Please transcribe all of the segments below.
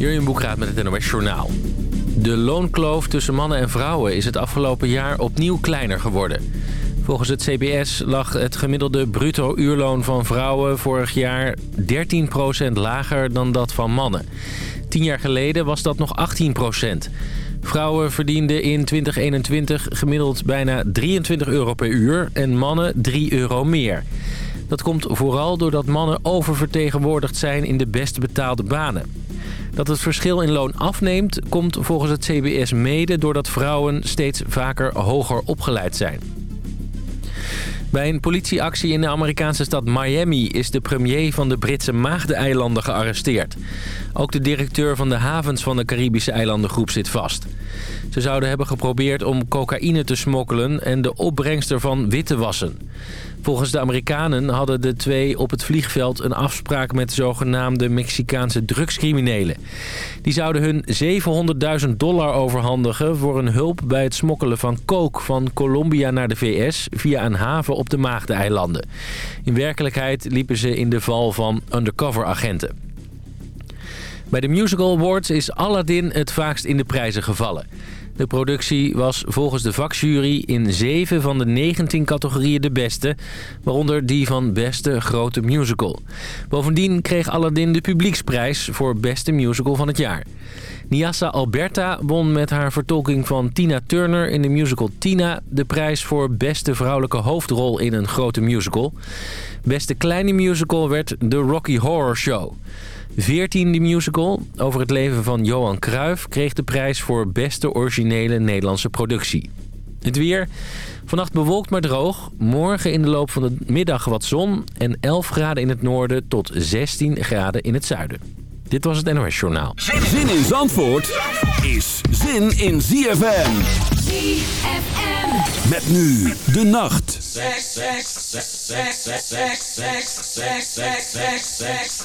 Jurjen Boekraat met het NOS Journaal. De loonkloof tussen mannen en vrouwen is het afgelopen jaar opnieuw kleiner geworden. Volgens het CBS lag het gemiddelde bruto uurloon van vrouwen vorig jaar 13% lager dan dat van mannen. Tien jaar geleden was dat nog 18%. Vrouwen verdienden in 2021 gemiddeld bijna 23 euro per uur en mannen 3 euro meer. Dat komt vooral doordat mannen oververtegenwoordigd zijn in de best betaalde banen. Dat het verschil in loon afneemt, komt volgens het CBS mede doordat vrouwen steeds vaker hoger opgeleid zijn. Bij een politieactie in de Amerikaanse stad Miami is de premier van de Britse Maagdeneilanden gearresteerd. Ook de directeur van de havens van de Caribische eilandengroep zit vast. Ze zouden hebben geprobeerd om cocaïne te smokkelen en de opbrengst ervan wit te wassen. Volgens de Amerikanen hadden de twee op het vliegveld een afspraak met zogenaamde Mexicaanse drugscriminelen. Die zouden hun 700.000 dollar overhandigen voor een hulp bij het smokkelen van coke van Colombia naar de VS via een haven op de Maagdeneilanden. In werkelijkheid liepen ze in de val van undercover agenten. Bij de Musical Awards is Aladdin het vaakst in de prijzen gevallen. De productie was volgens de vakjury in 7 van de 19 categorieën de beste, waaronder die van beste grote musical. Bovendien kreeg Aladdin de publieksprijs voor beste musical van het jaar. Niassa Alberta won met haar vertolking van Tina Turner in de musical Tina... de prijs voor beste vrouwelijke hoofdrol in een grote musical. Beste kleine musical werd The Rocky Horror Show. Veertiende musical over het leven van Johan Cruijff... kreeg de prijs voor beste originele Nederlandse productie. Het weer. Vannacht bewolkt maar droog. Morgen in de loop van de middag wat zon. En 11 graden in het noorden tot 16 graden in het zuiden. Dit was het NOS Journaal. Zin in Zandvoort is zin in ZFM. ZFM. Met nu de nacht. Sex, sex, sex, sex, sex, sex, sex, sex, sex, sex,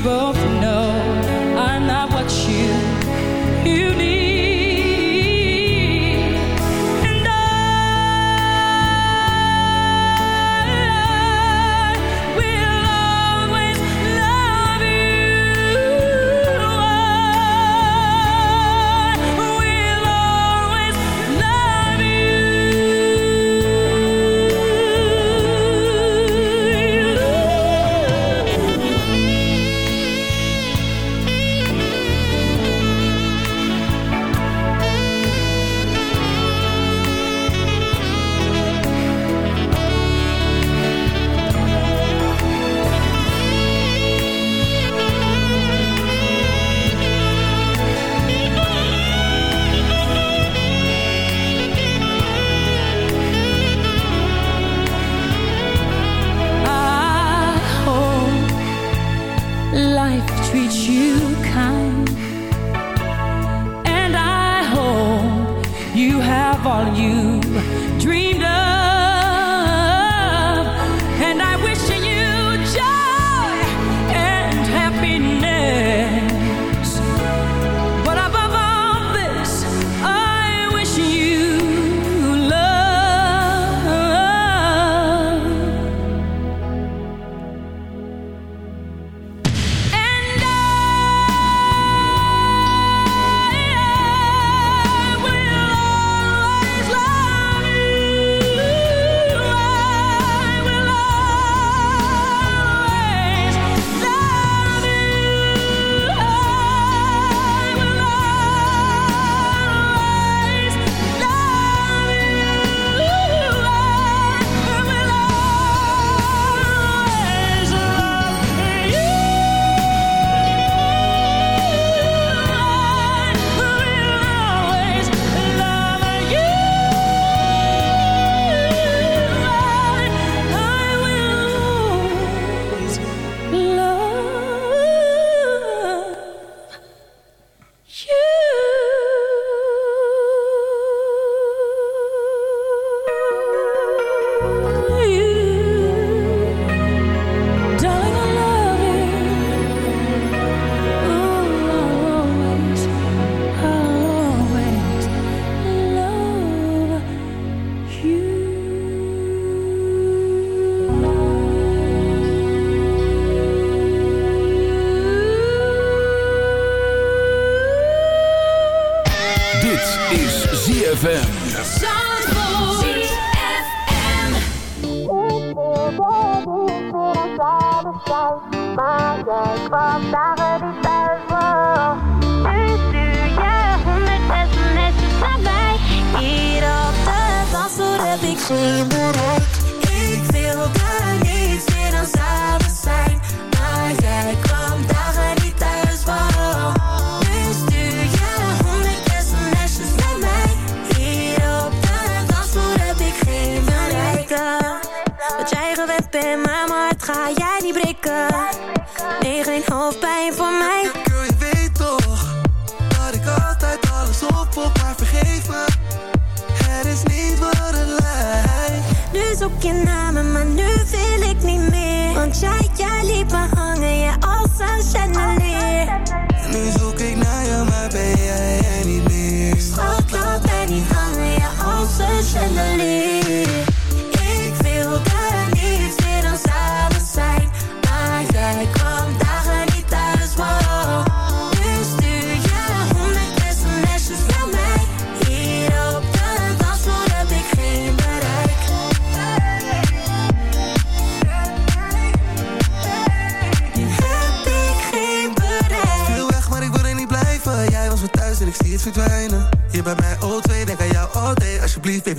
people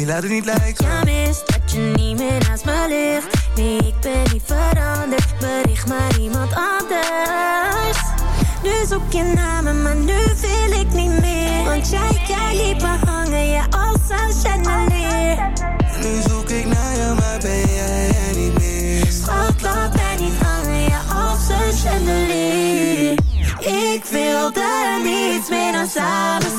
laat het niet lijken. Ja mist dat je niet meer naast me ligt. Nee, ik ben niet veranderd. Bericht maar iemand anders. Nu zoek je namen, maar nu wil ik niet meer. Want jij, jij liep me hangen Je ja, als een chandelier Nu zoek ik naar je, maar ben jij er niet meer. Schat, laat mij niet hangen Je ja, als een chandelier Ik wilde niets meer dan samen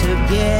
together.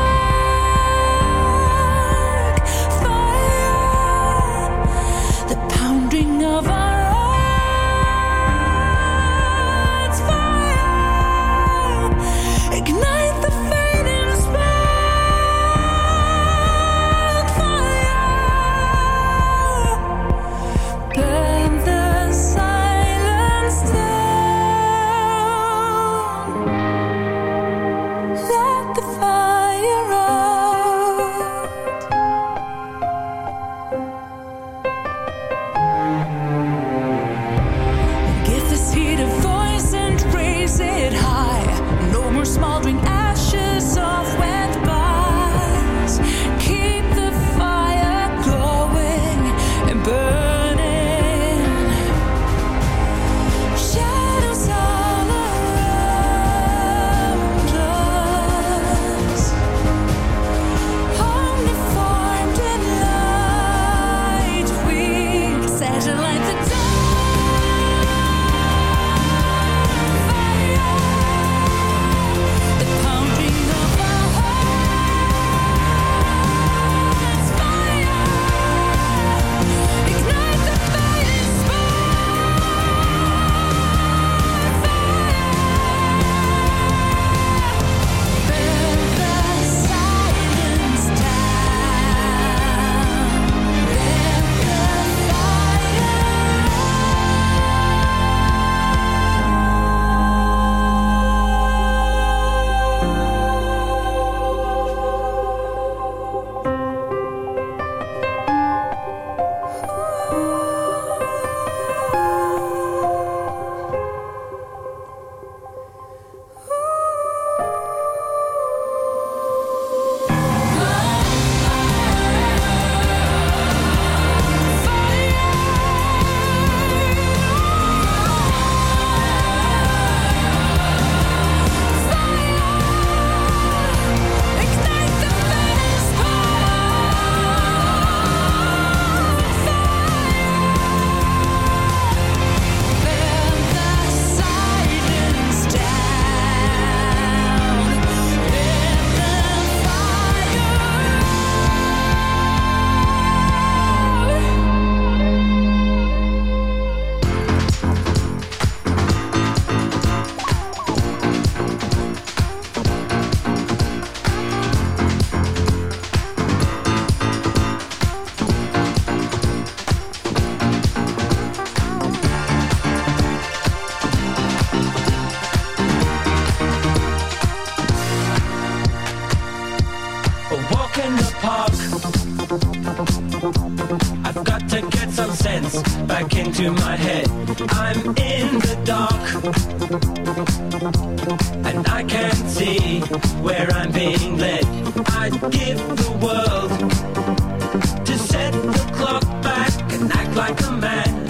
like a man.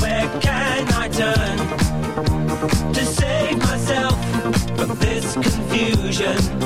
Where can I turn to save myself this confusion?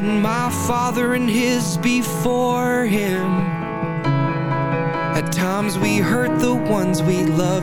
did my father and his before him. At times we hurt the ones we love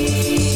You.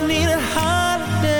just need a heart